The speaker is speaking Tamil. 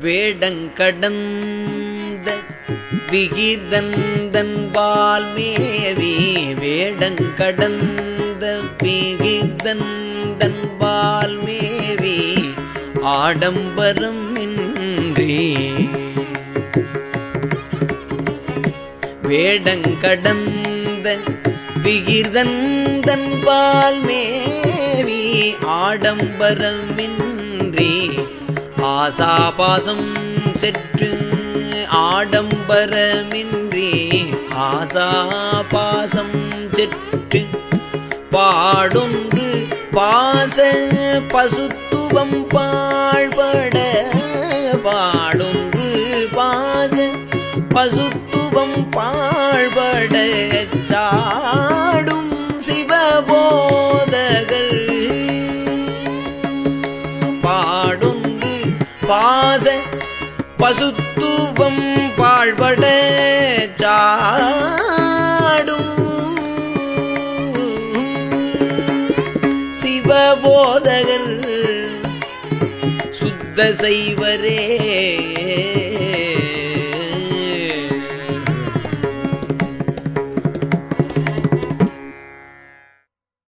வேடங்கடந்த விகிர்தந்தன் பால்மேவி வேடங்கடந்த விகிர்தந்தன் பால்மேவி ஆடம்பரம் இன்றி. வேடங்கடந்த விகிர்தந்தன் ஆடம்பரம் இன்றி. ஆசாபாசம் செற்று ஆடம்பரமின்றி ஆசாபாசம் செற்று பாடொன்று பாச பசுத்துவம் பாழ்பட பாடொன்று பாச பசுத்துவம் பாழ்பட சாடும் சிவபோதகர். பாடும் வாச பசுத்துவம் பாழ்பட சாடும். சிவபோதகர் சுத்த செய்வரே.